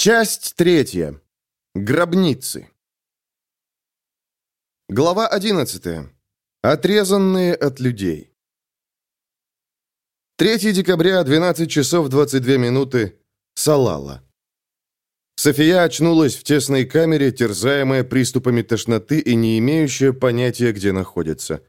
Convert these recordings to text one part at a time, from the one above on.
Часть третья. Гробницы. Глава 11. Отрезанные от людей. 3 декабря, 12 часов 22 минуты. Салала. София очнулась в тесной камере, терзаемая приступами тошноты и не имеющая понятия, где находится.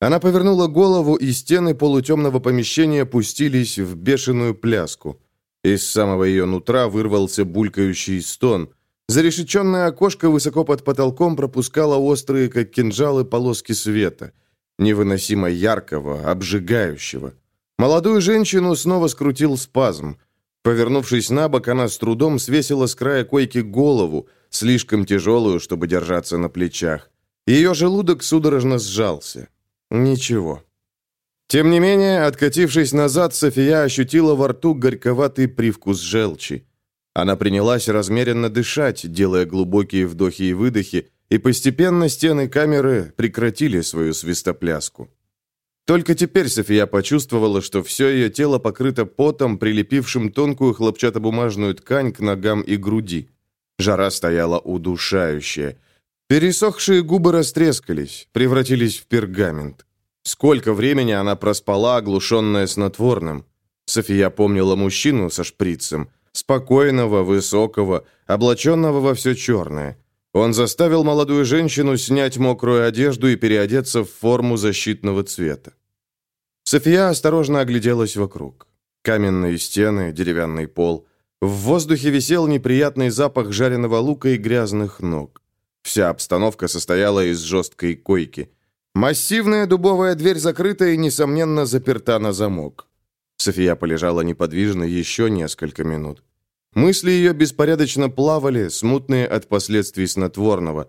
Она повернула голову, и стены полутемного помещения пустились в бешеную пляску. Из самого ее нутра вырвался булькающий стон. Зарешеченное окошко высоко под потолком пропускало острые, как кинжалы, полоски света. Невыносимо яркого, обжигающего. Молодую женщину снова скрутил спазм. Повернувшись на бок, она с трудом свесила с края койки голову, слишком тяжелую, чтобы держаться на плечах. Ее желудок судорожно сжался. Ничего. Тем не менее, откатившись назад, София ощутила во рту горьковатый привкус желчи. Она принялась размеренно дышать, делая глубокие вдохи и выдохи, и постепенно стены камеры прекратили свою свистопляску. Только теперь София почувствовала, что все ее тело покрыто потом, прилепившим тонкую хлопчатобумажную ткань к ногам и груди. Жара стояла удушающая. Пересохшие губы растрескались, превратились в пергамент. Сколько времени она проспала, оглушенная снотворным? София помнила мужчину со шприцем, спокойного, высокого, облаченного во все черное. Он заставил молодую женщину снять мокрую одежду и переодеться в форму защитного цвета. София осторожно огляделась вокруг. Каменные стены, деревянный пол. В воздухе висел неприятный запах жареного лука и грязных ног. Вся обстановка состояла из жесткой койки – Массивная дубовая дверь закрыта и, несомненно, заперта на замок. София полежала неподвижно еще несколько минут. Мысли ее беспорядочно плавали, смутные от последствий снотворного.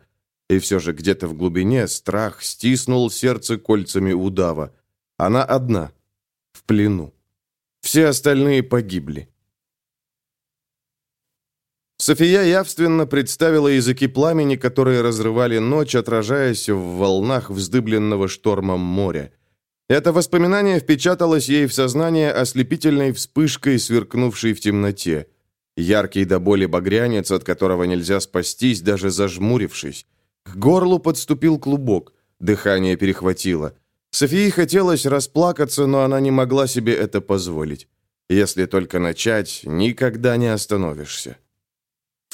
И все же где-то в глубине страх стиснул сердце кольцами удава. Она одна, в плену. Все остальные погибли. София явственно представила языки пламени, которые разрывали ночь, отражаясь в волнах вздыбленного штормом моря. Это воспоминание впечаталось ей в сознание ослепительной вспышкой, сверкнувшей в темноте. Яркий до боли багрянец, от которого нельзя спастись, даже зажмурившись. К горлу подступил клубок, дыхание перехватило. Софии хотелось расплакаться, но она не могла себе это позволить. Если только начать, никогда не остановишься.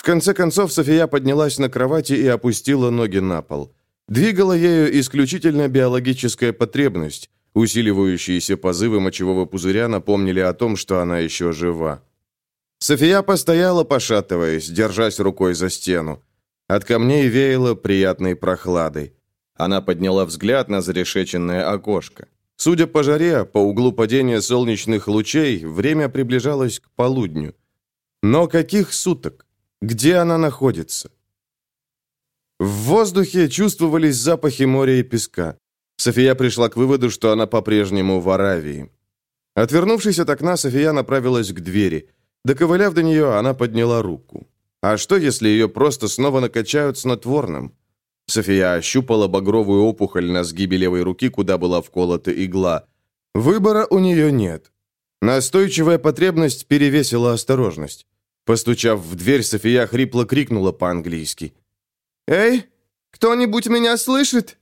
В конце концов София поднялась на кровати и опустила ноги на пол. Двигала ею исключительно биологическая потребность. Усиливающиеся позывы мочевого пузыря напомнили о том, что она еще жива. София постояла, пошатываясь, держась рукой за стену. От камней веяло приятной прохладой. Она подняла взгляд на зарешеченное окошко. Судя по жаре, по углу падения солнечных лучей, время приближалось к полудню. Но каких суток? Где она находится? В воздухе чувствовались запахи моря и песка. София пришла к выводу, что она по-прежнему в Аравии. Отвернувшись от окна, София направилась к двери. Доковыляв до нее, она подняла руку. А что, если ее просто снова накачают снотворным? София ощупала багровую опухоль на сгибе левой руки, куда была вколота игла. Выбора у нее нет. Настойчивая потребность перевесила осторожность. Постучав в дверь, София хрипло крикнула по-английски. «Эй, кто-нибудь меня слышит?»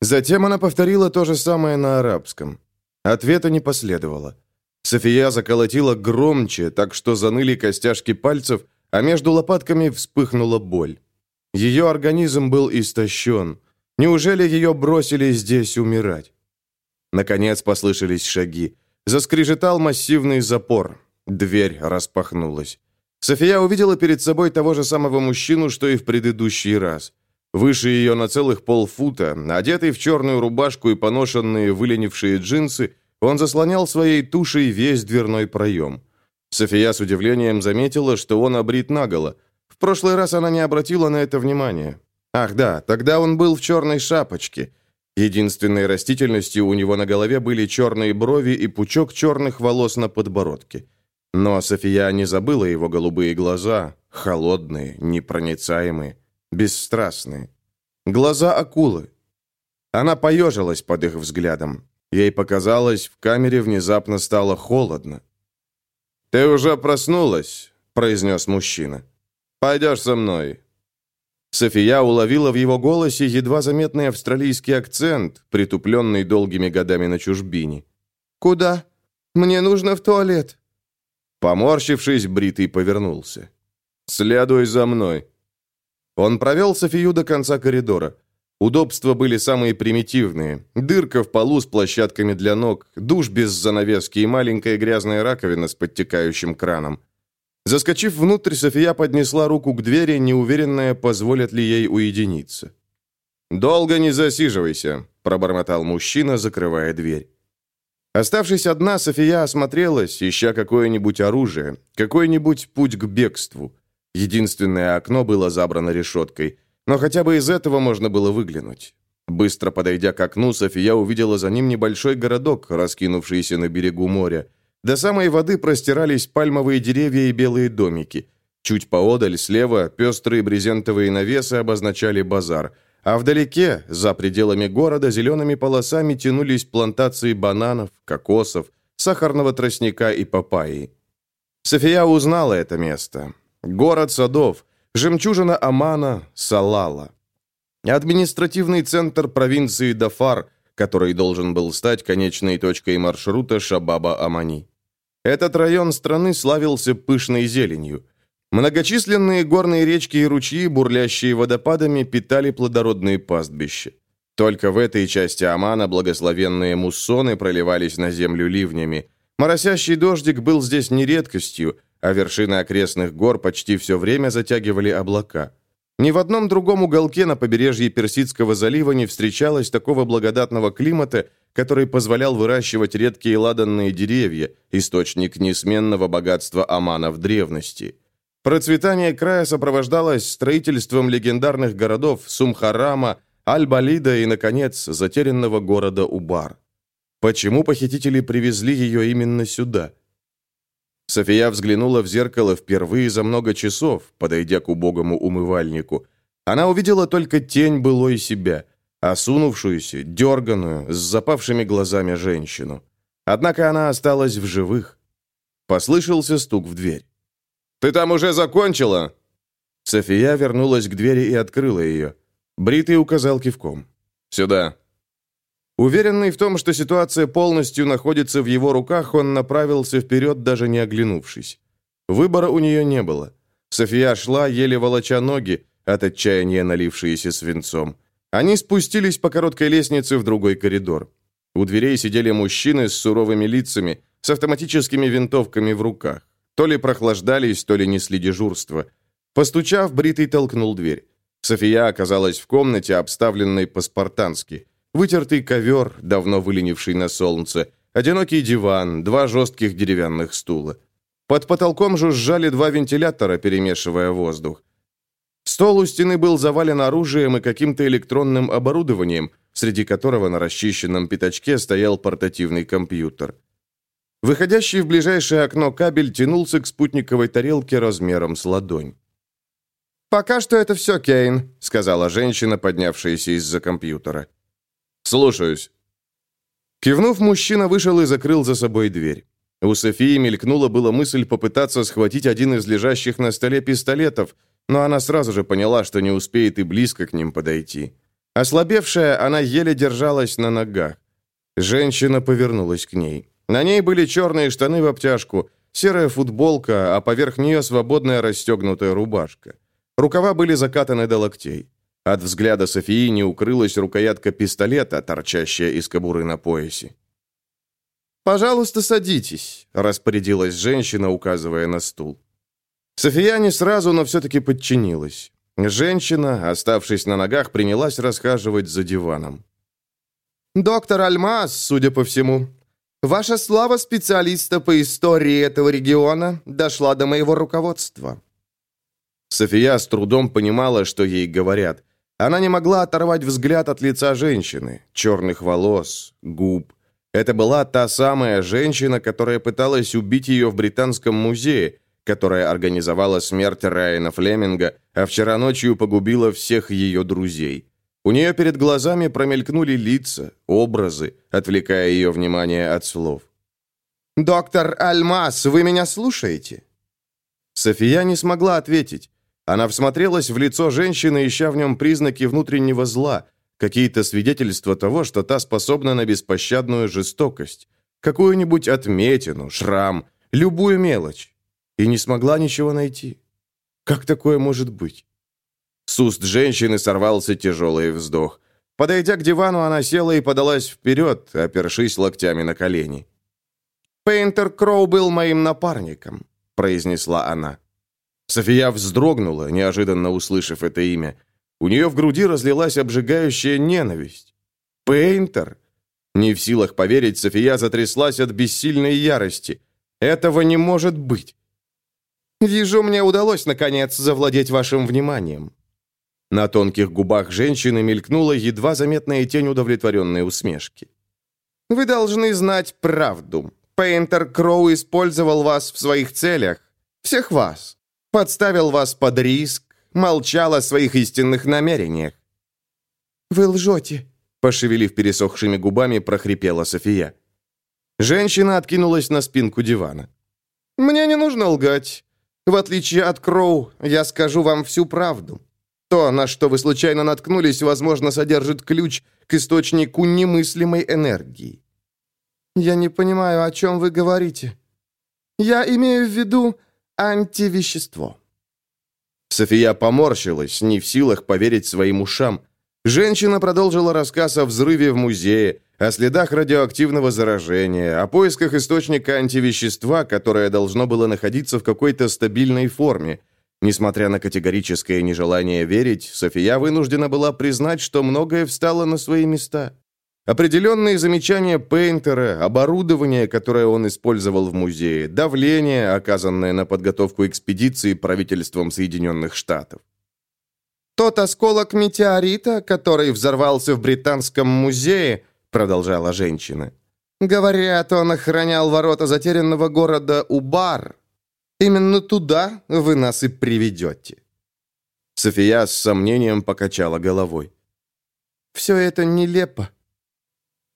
Затем она повторила то же самое на арабском. Ответа не последовало. София заколотила громче, так что заныли костяшки пальцев, а между лопатками вспыхнула боль. Ее организм был истощен. Неужели ее бросили здесь умирать? Наконец послышались шаги. Заскрежетал массивный запор. Дверь распахнулась. София увидела перед собой того же самого мужчину, что и в предыдущий раз. Выше ее на целых полфута, одетый в черную рубашку и поношенные выленившие джинсы, он заслонял своей тушей весь дверной проем. София с удивлением заметила, что он обрит наголо. В прошлый раз она не обратила на это внимания. Ах да, тогда он был в черной шапочке. Единственной растительностью у него на голове были черные брови и пучок черных волос на подбородке. Но София не забыла его голубые глаза, холодные, непроницаемые, бесстрастные. Глаза акулы. Она поежилась под их взглядом. Ей показалось, в камере внезапно стало холодно. «Ты уже проснулась», — произнес мужчина. «Пойдешь со мной». София уловила в его голосе едва заметный австралийский акцент, притупленный долгими годами на чужбине. «Куда? Мне нужно в туалет». Поморщившись, Бритый повернулся. «Следуй за мной». Он провел Софию до конца коридора. Удобства были самые примитивные. Дырка в полу с площадками для ног, душ без занавески и маленькая грязная раковина с подтекающим краном. Заскочив внутрь, София поднесла руку к двери, неуверенная, позволят ли ей уединиться. «Долго не засиживайся», – пробормотал мужчина, закрывая дверь. Оставшись одна, София осмотрелась, ища какое-нибудь оружие, какой-нибудь путь к бегству. Единственное окно было забрано решеткой – но хотя бы из этого можно было выглянуть. Быстро подойдя к окну, София увидела за ним небольшой городок, раскинувшийся на берегу моря. До самой воды простирались пальмовые деревья и белые домики. Чуть поодаль, слева, пестрые брезентовые навесы обозначали базар, а вдалеке, за пределами города, зелеными полосами тянулись плантации бананов, кокосов, сахарного тростника и папайи. София узнала это место. Город садов, Жемчужина Амана – Салала. Административный центр провинции Дафар, который должен был стать конечной точкой маршрута Шабаба-Амани. Этот район страны славился пышной зеленью. Многочисленные горные речки и ручьи, бурлящие водопадами, питали плодородные пастбища. Только в этой части Амана благословенные муссоны проливались на землю ливнями. Моросящий дождик был здесь не редкостью – а вершины окрестных гор почти все время затягивали облака. Ни в одном другом уголке на побережье Персидского залива не встречалось такого благодатного климата, который позволял выращивать редкие ладанные деревья, источник несменного богатства Омана в древности. Процветание края сопровождалось строительством легендарных городов Сумхарама, Аль-Балида и, наконец, затерянного города Убар. Почему похитители привезли ее именно сюда? София взглянула в зеркало впервые за много часов, подойдя к убогому умывальнику. Она увидела только тень былой себя, осунувшуюся, дерганую, с запавшими глазами женщину. Однако она осталась в живых. Послышался стук в дверь. «Ты там уже закончила?» София вернулась к двери и открыла ее. Бритый указал кивком. «Сюда». Уверенный в том, что ситуация полностью находится в его руках, он направился вперед, даже не оглянувшись. Выбора у нее не было. София шла, еле волоча ноги, от отчаяния налившиеся свинцом. Они спустились по короткой лестнице в другой коридор. У дверей сидели мужчины с суровыми лицами, с автоматическими винтовками в руках. То ли прохлаждались, то ли несли дежурство. Постучав, Бритый толкнул дверь. София оказалась в комнате, обставленной по-спартански – Вытертый ковер, давно выленивший на солнце, одинокий диван, два жестких деревянных стула. Под потолком жужжали два вентилятора, перемешивая воздух. Стол у стены был завален оружием и каким-то электронным оборудованием, среди которого на расчищенном пятачке стоял портативный компьютер. Выходящий в ближайшее окно кабель тянулся к спутниковой тарелке размером с ладонь. «Пока что это все, Кейн», — сказала женщина, поднявшаяся из-за компьютера. «Слушаюсь». Кивнув, мужчина вышел и закрыл за собой дверь. У Софии мелькнула была мысль попытаться схватить один из лежащих на столе пистолетов, но она сразу же поняла, что не успеет и близко к ним подойти. Ослабевшая, она еле держалась на ногах. Женщина повернулась к ней. На ней были черные штаны в обтяжку, серая футболка, а поверх нее свободная расстегнутая рубашка. Рукава были закатаны до локтей. От взгляда Софии не укрылась рукоятка пистолета, торчащая из кобуры на поясе. «Пожалуйста, садитесь», — распорядилась женщина, указывая на стул. София не сразу, но все-таки подчинилась. Женщина, оставшись на ногах, принялась расхаживать за диваном. «Доктор Альмаз, судя по всему, ваша слава специалиста по истории этого региона дошла до моего руководства». София с трудом понимала, что ей говорят. Она не могла оторвать взгляд от лица женщины, черных волос, губ. Это была та самая женщина, которая пыталась убить ее в Британском музее, которая организовала смерть Райана Флеминга, а вчера ночью погубила всех ее друзей. У нее перед глазами промелькнули лица, образы, отвлекая ее внимание от слов. «Доктор Альмас, вы меня слушаете?» София не смогла ответить. Она всмотрелась в лицо женщины, ища в нем признаки внутреннего зла, какие-то свидетельства того, что та способна на беспощадную жестокость, какую-нибудь отметину, шрам, любую мелочь. И не смогла ничего найти. Как такое может быть? С уст женщины сорвался тяжелый вздох. Подойдя к дивану, она села и подалась вперед, опершись локтями на колени. «Пейнтер Кроу был моим напарником», — произнесла она. София вздрогнула, неожиданно услышав это имя. У нее в груди разлилась обжигающая ненависть. «Пейнтер?» Не в силах поверить, София затряслась от бессильной ярости. «Этого не может быть!» «Вижу, мне удалось, наконец, завладеть вашим вниманием». На тонких губах женщины мелькнула едва заметная тень удовлетворенной усмешки. «Вы должны знать правду. Пейнтер Кроу использовал вас в своих целях. Всех вас. Подставил вас под риск, молчал о своих истинных намерениях. «Вы лжете», — пошевелив пересохшими губами, прохрипела София. Женщина откинулась на спинку дивана. «Мне не нужно лгать. В отличие от Кроу, я скажу вам всю правду. То, на что вы случайно наткнулись, возможно, содержит ключ к источнику немыслимой энергии. «Я не понимаю, о чем вы говорите. Я имею в виду антивещество». София поморщилась, не в силах поверить своим ушам. Женщина продолжила рассказ о взрыве в музее, о следах радиоактивного заражения, о поисках источника антивещества, которое должно было находиться в какой-то стабильной форме. Несмотря на категорическое нежелание верить, София вынуждена была признать, что многое встало на свои места. Определенные замечания Пейнтера, оборудование, которое он использовал в музее, давление, оказанное на подготовку экспедиции правительством Соединенных Штатов. «Тот осколок метеорита, который взорвался в Британском музее», продолжала женщина. «Говорят, он охранял ворота затерянного города Убар. Именно туда вы нас и приведете». София с сомнением покачала головой. «Все это нелепо.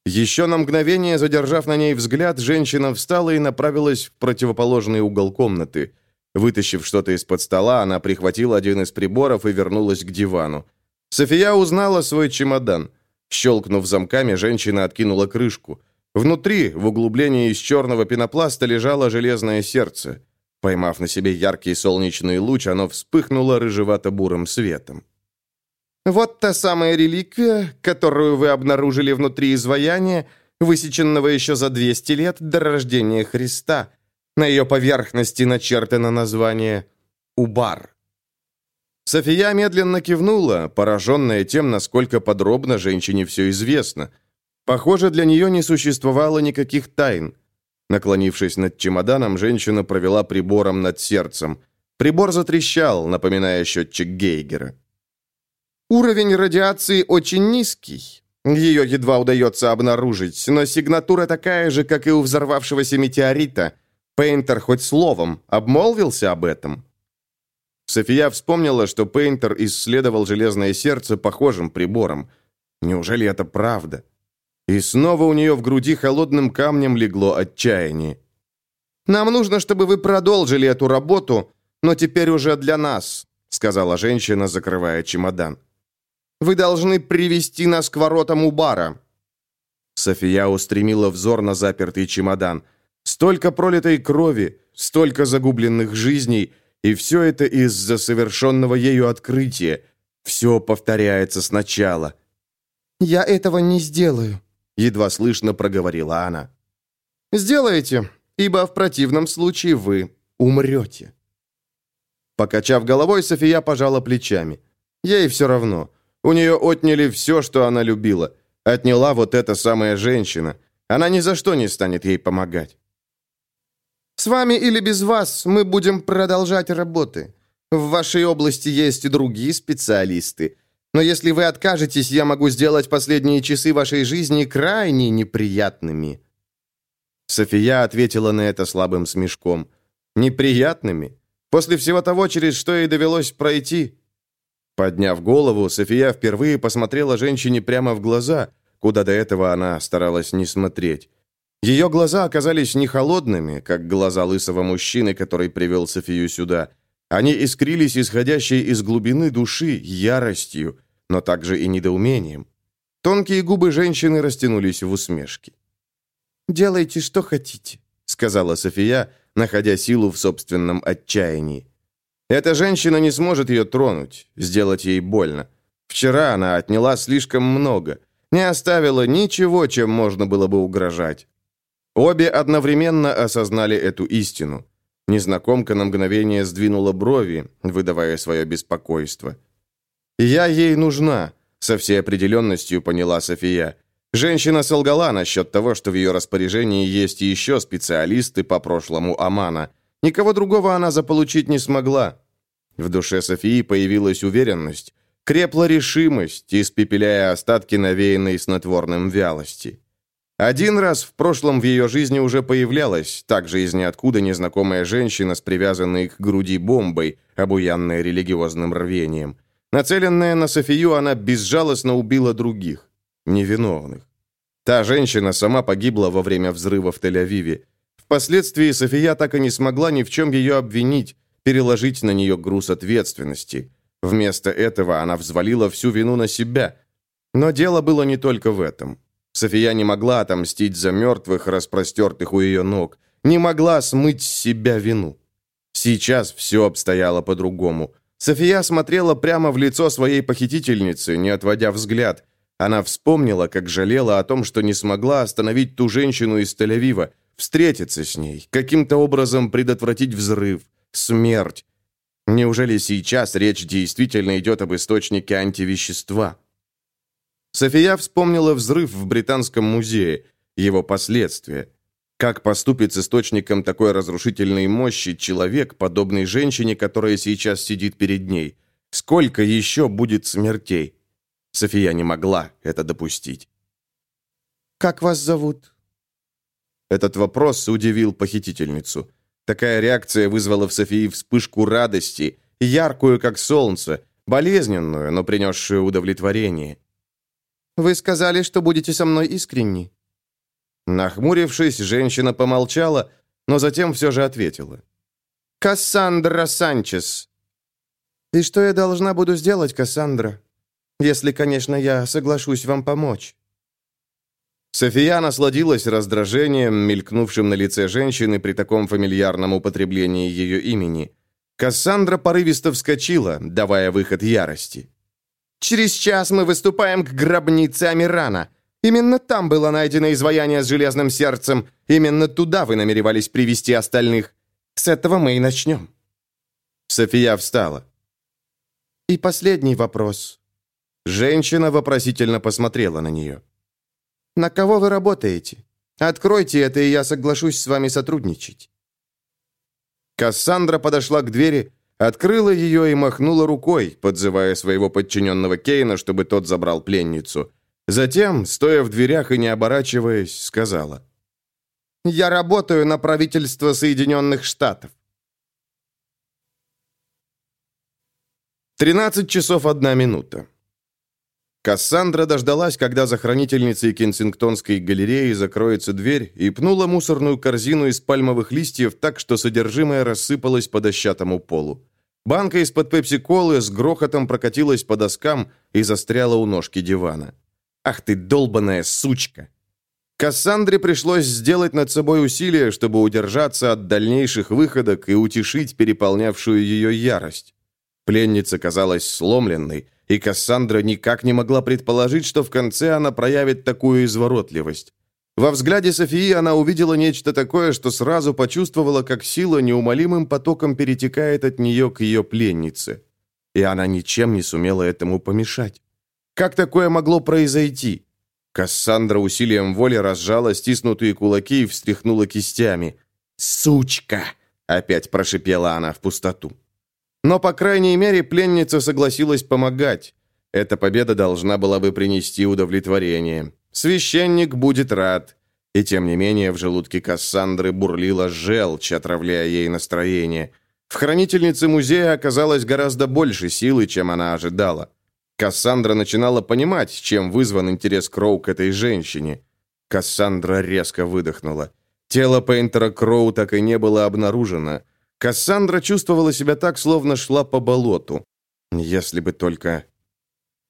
Еще на мгновение, задержав на ней взгляд, женщина встала и направилась в противоположный угол комнаты. Вытащив что-то из-под стола, она прихватила один из приборов и вернулась к дивану. София узнала свой чемодан. Щелкнув замками, женщина откинула крышку. Внутри, в углублении из черного пенопласта, лежало железное сердце. Поймав на себе яркий солнечный луч, оно вспыхнуло рыжевато-бурым светом. Вот та самая реликвия, которую вы обнаружили внутри изваяния, высеченного еще за 200 лет до рождения Христа. На ее поверхности начертано название «Убар». София медленно кивнула, пораженная тем, насколько подробно женщине все известно. Похоже, для нее не существовало никаких тайн. Наклонившись над чемоданом, женщина провела прибором над сердцем. Прибор затрещал, напоминая счетчик Гейгера. Уровень радиации очень низкий. Ее едва удается обнаружить, но сигнатура такая же, как и у взорвавшегося метеорита. Пейнтер хоть словом обмолвился об этом. София вспомнила, что Пейнтер исследовал железное сердце похожим прибором. Неужели это правда? И снова у нее в груди холодным камнем легло отчаяние. «Нам нужно, чтобы вы продолжили эту работу, но теперь уже для нас», сказала женщина, закрывая чемодан. Вы должны привести нас к воротам у бара». София устремила взор на запертый чемодан. Столько пролитой крови, столько загубленных жизней, и все это из-за совершенного ею открытия. Все повторяется сначала. «Я этого не сделаю», — едва слышно проговорила она. «Сделаете, ибо в противном случае вы умрете». Покачав головой, София пожала плечами. Ей все равно. У нее отняли все, что она любила. Отняла вот эта самая женщина. Она ни за что не станет ей помогать. «С вами или без вас мы будем продолжать работы. В вашей области есть и другие специалисты. Но если вы откажетесь, я могу сделать последние часы вашей жизни крайне неприятными». София ответила на это слабым смешком. «Неприятными? После всего того, через что ей довелось пройти?» Подняв голову, София впервые посмотрела женщине прямо в глаза, куда до этого она старалась не смотреть. Ее глаза оказались не холодными, как глаза лысого мужчины, который привел Софию сюда. Они искрились исходящей из глубины души яростью, но также и недоумением. Тонкие губы женщины растянулись в усмешке. «Делайте, что хотите», — сказала София, находя силу в собственном отчаянии. Эта женщина не сможет ее тронуть, сделать ей больно. Вчера она отняла слишком много, не оставила ничего, чем можно было бы угрожать. Обе одновременно осознали эту истину. Незнакомка на мгновение сдвинула брови, выдавая свое беспокойство. «Я ей нужна», — со всей определенностью поняла София. Женщина солгала насчет того, что в ее распоряжении есть еще специалисты по прошлому Амана. Никого другого она заполучить не смогла. В душе Софии появилась уверенность, крепла решимость, испепеляя остатки навеянной снотворным вялости. Один раз в прошлом в ее жизни уже появлялась, также из ниоткуда незнакомая женщина с привязанной к груди бомбой, обуянная религиозным рвением. Нацеленная на Софию, она безжалостно убила других, невиновных. Та женщина сама погибла во время взрыва в Тель-Авиве. Впоследствии София так и не смогла ни в чем ее обвинить, переложить на нее груз ответственности. Вместо этого она взвалила всю вину на себя. Но дело было не только в этом. София не могла отомстить за мертвых, распростертых у ее ног, не могла смыть с себя вину. Сейчас все обстояло по-другому. София смотрела прямо в лицо своей похитительницы, не отводя взгляд. Она вспомнила, как жалела о том, что не смогла остановить ту женщину из Тель-Авива, встретиться с ней, каким-то образом предотвратить взрыв, смерть. Неужели сейчас речь действительно идет об источнике антивещества? София вспомнила взрыв в Британском музее, его последствия. Как поступит с источником такой разрушительной мощи человек, подобный женщине, которая сейчас сидит перед ней? Сколько еще будет смертей? София не могла это допустить. «Как вас зовут?» Этот вопрос удивил похитительницу. Такая реакция вызвала в Софии вспышку радости, яркую, как солнце, болезненную, но принесшую удовлетворение. Вы сказали, что будете со мной искренни». Нахмурившись, женщина помолчала, но затем все же ответила. «Кассандра Санчес». «И что я должна буду сделать, Кассандра? Если, конечно, я соглашусь вам помочь». София насладилась раздражением, мелькнувшим на лице женщины при таком фамильярном употреблении ее имени. Кассандра порывисто вскочила, давая выход ярости. Через час мы выступаем к гробнице Амирана. Именно там было найдено изваяние с железным сердцем. Именно туда вы намеревались привести остальных. С этого мы и начнем». София встала. «И последний вопрос». Женщина вопросительно посмотрела на нее. «На кого вы работаете? Откройте это, и я соглашусь с вами сотрудничать». Кассандра подошла к двери Открыла ее и махнула рукой, подзывая своего подчиненного Кейна, чтобы тот забрал пленницу. Затем, стоя в дверях и не оборачиваясь, сказала. «Я работаю на правительство Соединенных Штатов». 13 часов 1 минута. Кассандра дождалась, когда за хранительницей Кенсингтонской галереи закроется дверь, и пнула мусорную корзину из пальмовых листьев так, что содержимое рассыпалось по дощатому полу. Банка из-под пепси-колы с грохотом прокатилась по доскам и застряла у ножки дивана. «Ах ты, долбаная сучка!» Кассандре пришлось сделать над собой усилие, чтобы удержаться от дальнейших выходок и утешить переполнявшую ее ярость. Пленница казалась сломленной, и Кассандра никак не могла предположить, что в конце она проявит такую изворотливость. Во взгляде Софии она увидела нечто такое, что сразу почувствовала, как сила неумолимым потоком перетекает от нее к ее пленнице. И она ничем не сумела этому помешать. Как такое могло произойти? Кассандра усилием воли разжала стиснутые кулаки и встряхнула кистями. «Сучка!» — опять прошипела она в пустоту. Но, по крайней мере, пленница согласилась помогать. Эта победа должна была бы принести удовлетворение. Священник будет рад. И тем не менее в желудке Кассандры бурлила желчь, отравляя ей настроение. В хранительнице музея оказалось гораздо больше силы, чем она ожидала. Кассандра начинала понимать, чем вызван интерес Кроу к этой женщине. Кассандра резко выдохнула. Тело Пейнтера Кроу так и не было обнаружено. Кассандра чувствовала себя так, словно шла по болоту. Если бы только...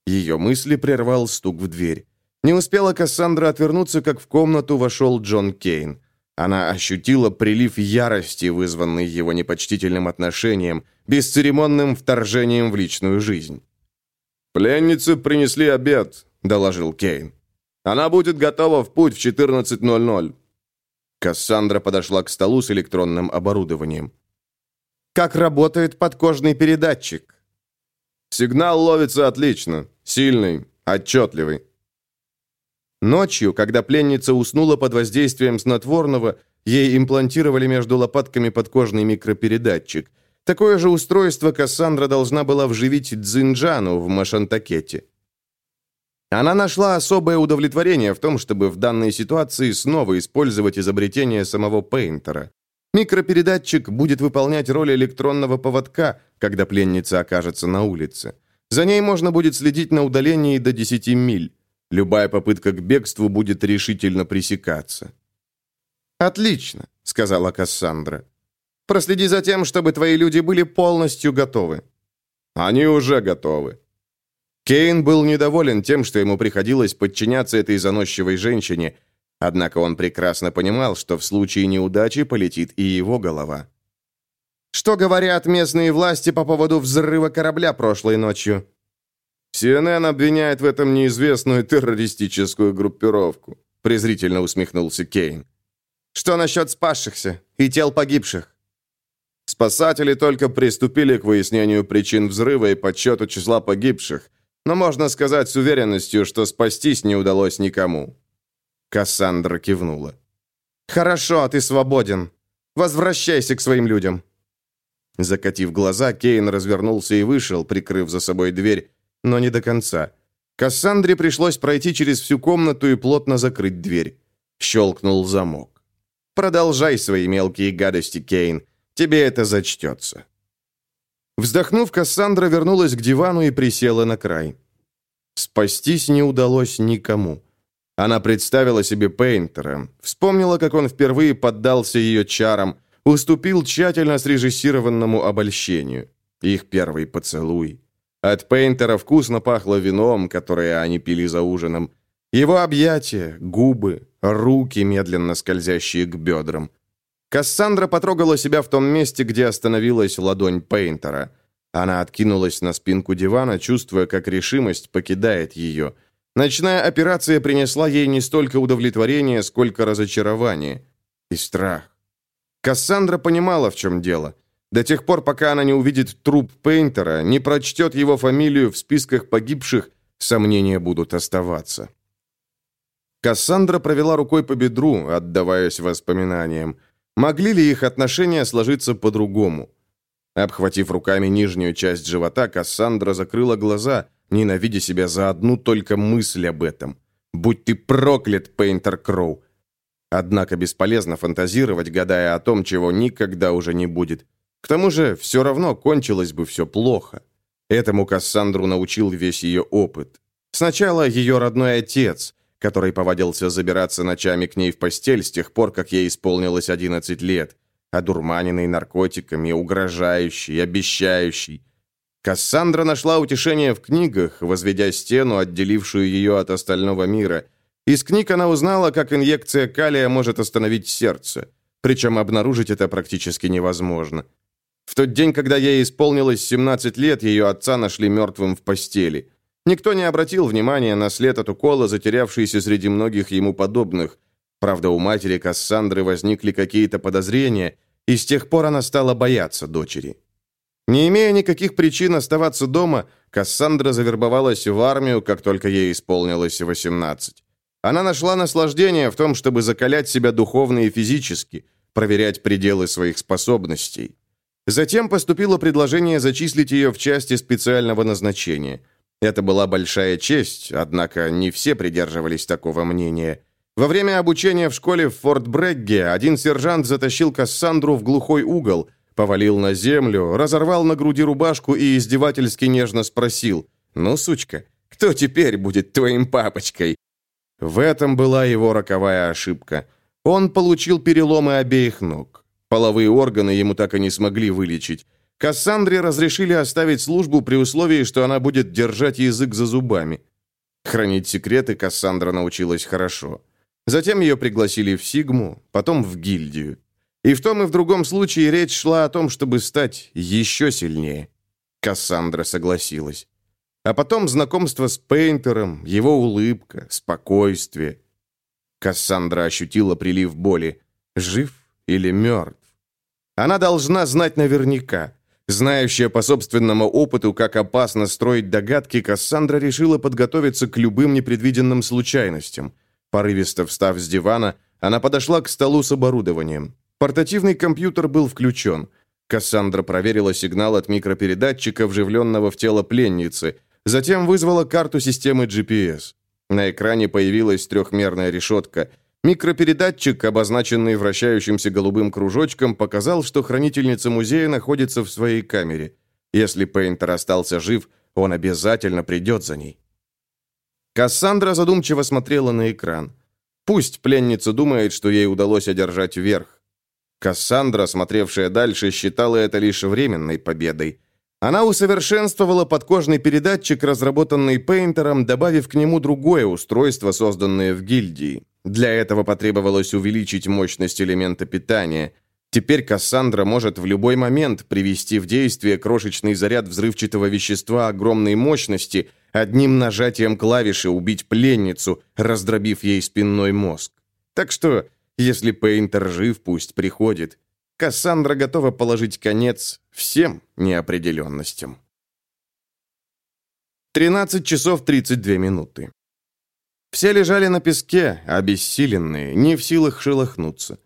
Ее мысли прервал стук в дверь. Не успела Кассандра отвернуться, как в комнату вошел Джон Кейн. Она ощутила прилив ярости, вызванный его непочтительным отношением, бесцеремонным вторжением в личную жизнь. «Пленницы принесли обед», — доложил Кейн. «Она будет готова в путь в 14.00». Кассандра подошла к столу с электронным оборудованием. «Как работает подкожный передатчик?» «Сигнал ловится отлично. Сильный, отчетливый». Ночью, когда пленница уснула под воздействием снотворного, ей имплантировали между лопатками подкожный микропередатчик. Такое же устройство Кассандра должна была вживить Дзинджану в Машантакете. Она нашла особое удовлетворение в том, чтобы в данной ситуации снова использовать изобретение самого Пейнтера. Микропередатчик будет выполнять роль электронного поводка, когда пленница окажется на улице. За ней можно будет следить на удалении до 10 миль. Любая попытка к бегству будет решительно пресекаться. «Отлично», — сказала Кассандра. «Проследи за тем, чтобы твои люди были полностью готовы». «Они уже готовы». Кейн был недоволен тем, что ему приходилось подчиняться этой заносчивой женщине, однако он прекрасно понимал, что в случае неудачи полетит и его голова. «Что говорят местные власти по поводу взрыва корабля прошлой ночью?» CNN обвиняет в этом неизвестную террористическую группировку», презрительно усмехнулся Кейн. «Что насчет спасшихся и тел погибших?» Спасатели только приступили к выяснению причин взрыва и подсчету числа погибших, но можно сказать с уверенностью, что спастись не удалось никому. Кассандра кивнула. «Хорошо, ты свободен. Возвращайся к своим людям». Закатив глаза, Кейн развернулся и вышел, прикрыв за собой дверь, но не до конца. Кассандре пришлось пройти через всю комнату и плотно закрыть дверь. Щелкнул замок. «Продолжай свои мелкие гадости, Кейн. Тебе это зачтется». Вздохнув, Кассандра вернулась к дивану и присела на край. Спастись не удалось никому. Она представила себе Пейнтера, вспомнила, как он впервые поддался ее чарам, уступил тщательно срежиссированному обольщению. Их первый поцелуй. От Пейнтера вкусно пахло вином, которое они пили за ужином. Его объятия, губы, руки, медленно скользящие к бедрам. Кассандра потрогала себя в том месте, где остановилась ладонь Пейнтера. Она откинулась на спинку дивана, чувствуя, как решимость покидает ее. Ночная операция принесла ей не столько удовлетворения, сколько разочарования и страх. Кассандра понимала, в чем дело. До тех пор, пока она не увидит труп Пейнтера, не прочтет его фамилию в списках погибших, сомнения будут оставаться. Кассандра провела рукой по бедру, отдаваясь воспоминаниям. Могли ли их отношения сложиться по-другому? Обхватив руками нижнюю часть живота, Кассандра закрыла глаза, ненавидя себя за одну только мысль об этом. «Будь ты проклят, Пейнтер Кроу!» Однако бесполезно фантазировать, гадая о том, чего никогда уже не будет. К тому же, все равно кончилось бы все плохо. Этому Кассандру научил весь ее опыт. Сначала ее родной отец, который повадился забираться ночами к ней в постель с тех пор, как ей исполнилось 11 лет, одурманенный наркотиками, угрожающий, обещающий. Кассандра нашла утешение в книгах, возведя стену, отделившую ее от остального мира. Из книг она узнала, как инъекция калия может остановить сердце. Причем обнаружить это практически невозможно. В тот день, когда ей исполнилось 17 лет, ее отца нашли мертвым в постели. Никто не обратил внимания на след от укола, затерявшийся среди многих ему подобных. Правда, у матери Кассандры возникли какие-то подозрения, и с тех пор она стала бояться дочери. Не имея никаких причин оставаться дома, Кассандра завербовалась в армию, как только ей исполнилось 18. Она нашла наслаждение в том, чтобы закалять себя духовно и физически, проверять пределы своих способностей. Затем поступило предложение зачислить ее в части специального назначения. Это была большая честь, однако не все придерживались такого мнения. Во время обучения в школе в Форт Брегге один сержант затащил Кассандру в глухой угол, повалил на землю, разорвал на груди рубашку и издевательски нежно спросил, «Ну, сучка, кто теперь будет твоим папочкой?» В этом была его роковая ошибка. Он получил переломы обеих ног. Половые органы ему так и не смогли вылечить. Кассандре разрешили оставить службу при условии, что она будет держать язык за зубами. Хранить секреты Кассандра научилась хорошо. Затем ее пригласили в Сигму, потом в гильдию. И в том и в другом случае речь шла о том, чтобы стать еще сильнее. Кассандра согласилась. А потом знакомство с Пейнтером, его улыбка, спокойствие. Кассандра ощутила прилив боли. Жив или мертв? Она должна знать наверняка. Знающая по собственному опыту, как опасно строить догадки, Кассандра решила подготовиться к любым непредвиденным случайностям. Порывисто встав с дивана, она подошла к столу с оборудованием. Портативный компьютер был включен. Кассандра проверила сигнал от микропередатчика, вживленного в тело пленницы. Затем вызвала карту системы GPS. На экране появилась трехмерная решетка. Микропередатчик, обозначенный вращающимся голубым кружочком, показал, что хранительница музея находится в своей камере. Если Пейнтер остался жив, он обязательно придет за ней. Кассандра задумчиво смотрела на экран. Пусть пленница думает, что ей удалось одержать верх. Кассандра, смотревшая дальше, считала это лишь временной победой. Она усовершенствовала подкожный передатчик, разработанный Пейнтером, добавив к нему другое устройство, созданное в гильдии. Для этого потребовалось увеличить мощность элемента питания. Теперь Кассандра может в любой момент привести в действие крошечный заряд взрывчатого вещества огромной мощности, одним нажатием клавиши убить пленницу, раздробив ей спинной мозг. Так что если Пейнтер жив, пусть приходит. Кассандра готова положить конец всем неопределенностям. 13 часов 32 минуты. Все лежали на песке, обессиленные, не в силах шелохнуться.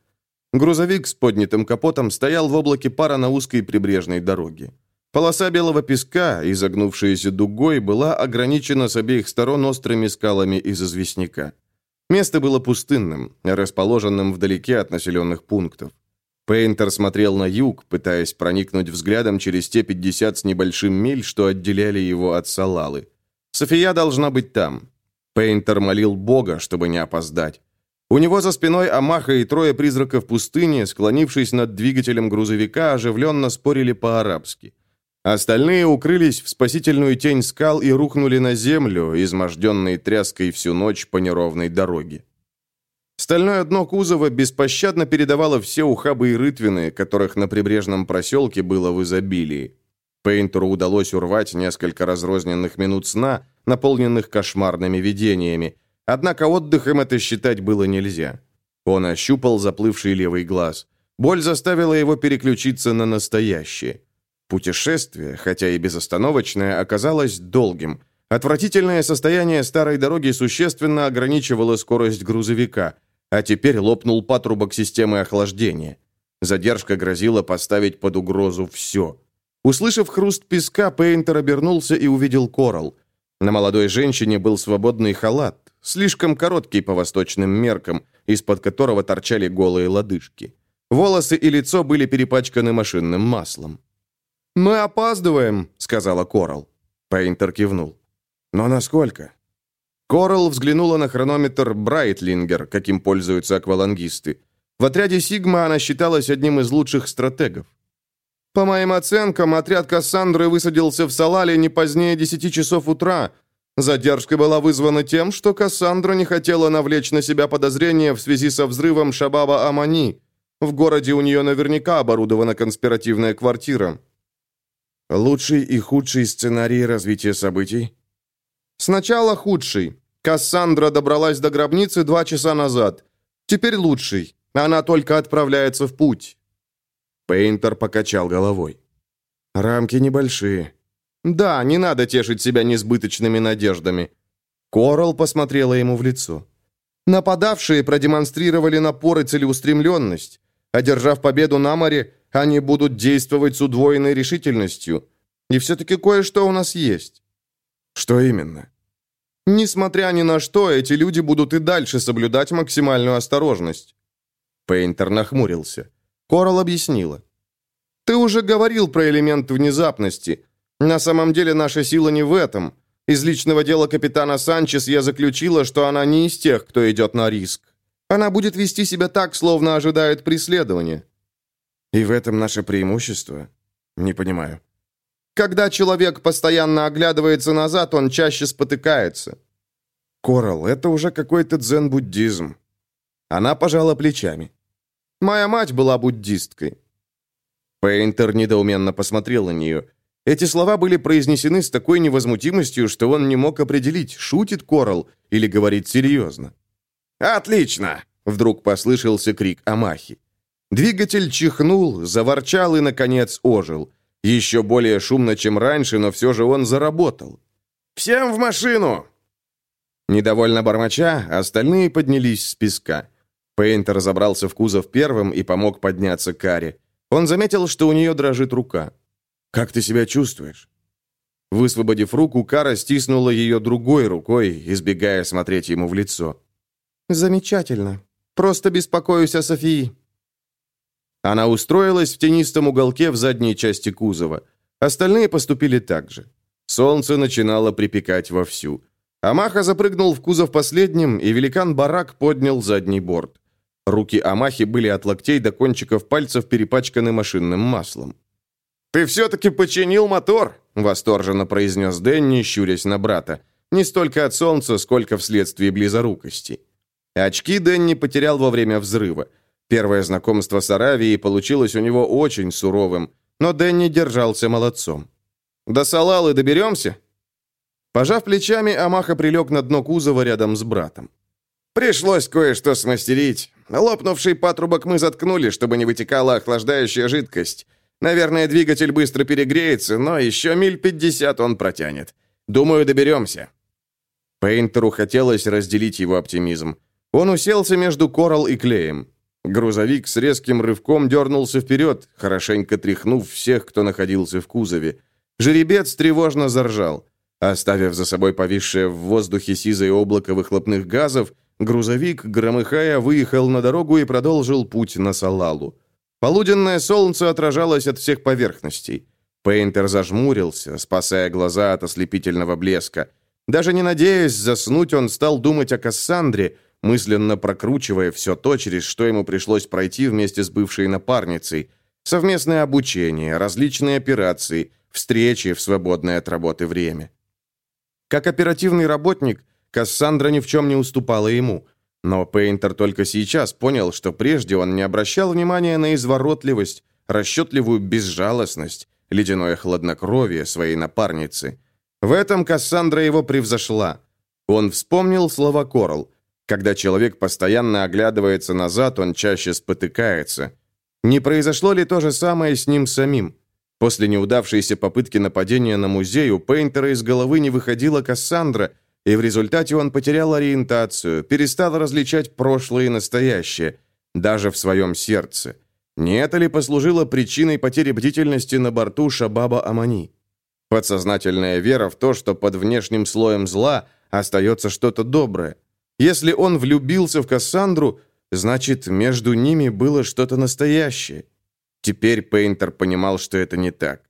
Грузовик с поднятым капотом стоял в облаке пара на узкой прибрежной дороге. Полоса белого песка, изогнувшаяся дугой, была ограничена с обеих сторон острыми скалами из известняка. Место было пустынным, расположенным вдалеке от населенных пунктов. Пейнтер смотрел на юг, пытаясь проникнуть взглядом через те 50 с небольшим миль, что отделяли его от Салалы. София должна быть там. Пейнтер молил Бога, чтобы не опоздать. У него за спиной Амаха и трое призраков пустыни, склонившись над двигателем грузовика, оживленно спорили по-арабски. Остальные укрылись в спасительную тень скал и рухнули на землю, изможденной тряской всю ночь по неровной дороге. Стальное дно кузова беспощадно передавало все ухабы и рытвины, которых на прибрежном проселке было в изобилии. Пейнтеру удалось урвать несколько разрозненных минут сна, наполненных кошмарными видениями, однако отдыхом это считать было нельзя. Он ощупал заплывший левый глаз. Боль заставила его переключиться на настоящее. Путешествие, хотя и безостановочное, оказалось долгим. Отвратительное состояние старой дороги существенно ограничивало скорость грузовика, а теперь лопнул патрубок системы охлаждения. Задержка грозила поставить под угрозу все. Услышав хруст песка, Пейнтер обернулся и увидел Корал. На молодой женщине был свободный халат, слишком короткий по восточным меркам, из-под которого торчали голые лодыжки. Волосы и лицо были перепачканы машинным маслом. «Мы опаздываем», — сказала Корал. Пейнтер кивнул. «Но насколько?» Корал взглянула на хронометр Брайтлингер, каким пользуются аквалангисты. В отряде «Сигма» она считалась одним из лучших стратегов. «По моим оценкам, отряд Кассандры высадился в Салале не позднее 10 часов утра. Задержка была вызвана тем, что Кассандра не хотела навлечь на себя подозрения в связи со взрывом Шабаба Амани. В городе у нее наверняка оборудована конспиративная квартира. Лучший и худший сценарий развития событий? Сначала худший. Кассандра добралась до гробницы два часа назад. Теперь лучший. Она только отправляется в путь. Пейнтер покачал головой. Рамки небольшие. Да, не надо тешить себя несбыточными надеждами. Корал посмотрела ему в лицо. Нападавшие продемонстрировали напор и целеустремленность. Одержав победу на море, они будут действовать с удвоенной решительностью. И все-таки кое-что у нас есть». «Что именно?» «Несмотря ни на что, эти люди будут и дальше соблюдать максимальную осторожность». Пейнтер нахмурился. Корал объяснила. «Ты уже говорил про элемент внезапности. На самом деле наша сила не в этом. Из личного дела капитана Санчес я заключила, что она не из тех, кто идет на риск. Она будет вести себя так, словно ожидает преследования. И в этом наше преимущество? Не понимаю. Когда человек постоянно оглядывается назад, он чаще спотыкается. Корал, это уже какой-то дзен-буддизм. Она пожала плечами. Моя мать была буддисткой. Пейнтер недоуменно посмотрел на нее. Эти слова были произнесены с такой невозмутимостью, что он не мог определить, шутит Корал или говорит серьезно. «Отлично!» — вдруг послышался крик Амахи. Двигатель чихнул, заворчал и, наконец, ожил. Еще более шумно, чем раньше, но все же он заработал. «Всем в машину!» Недовольно бормоча, остальные поднялись с песка. Пейнтер забрался в кузов первым и помог подняться Каре. Он заметил, что у нее дрожит рука. «Как ты себя чувствуешь?» Высвободив руку, Кара стиснула ее другой рукой, избегая смотреть ему в лицо. «Замечательно. Просто беспокоюсь о Софии». Она устроилась в тенистом уголке в задней части кузова. Остальные поступили так же. Солнце начинало припекать вовсю. Амаха запрыгнул в кузов последним, и великан-барак поднял задний борт. Руки Амахи были от локтей до кончиков пальцев перепачканы машинным маслом. «Ты все-таки починил мотор!» — восторженно произнес Дэнни, щурясь на брата. Не столько от солнца, сколько вследствие близорукости. Очки Дэнни потерял во время взрыва. Первое знакомство с Аравией получилось у него очень суровым, но Дэнни держался молодцом. «До Салалы доберемся?» Пожав плечами, Амаха прилег на дно кузова рядом с братом. «Пришлось кое-что смастерить. Лопнувший патрубок мы заткнули, чтобы не вытекала охлаждающая жидкость. Наверное, двигатель быстро перегреется, но еще миль пятьдесят он протянет. Думаю, доберемся». Пейнтеру хотелось разделить его оптимизм. Он уселся между Корал и Клеем. Грузовик с резким рывком дернулся вперед, хорошенько тряхнув всех, кто находился в кузове. Жеребец тревожно заржал. Оставив за собой повисшее в воздухе сизое облако выхлопных газов, грузовик, громыхая, выехал на дорогу и продолжил путь на Салалу. Полуденное солнце отражалось от всех поверхностей. Пейнтер зажмурился, спасая глаза от ослепительного блеска. Даже не надеясь заснуть, он стал думать о Кассандре, мысленно прокручивая все то, через что ему пришлось пройти вместе с бывшей напарницей. Совместное обучение, различные операции, встречи в свободное от работы время. Как оперативный работник, Кассандра ни в чем не уступала ему – но Пейнтер только сейчас понял, что прежде он не обращал внимания на изворотливость, расчетливую безжалостность, ледяное хладнокровие своей напарницы. В этом Кассандра его превзошла. Он вспомнил слова Корл. Когда человек постоянно оглядывается назад, он чаще спотыкается. Не произошло ли то же самое с ним самим? После неудавшейся попытки нападения на музей у Пейнтера из головы не выходила Кассандра – и в результате он потерял ориентацию, перестал различать прошлое и настоящее, даже в своем сердце. Не это ли послужило причиной потери бдительности на борту Шабаба Амани? Подсознательная вера в то, что под внешним слоем зла остается что-то доброе. Если он влюбился в Кассандру, значит, между ними было что-то настоящее. Теперь Пейнтер понимал, что это не так.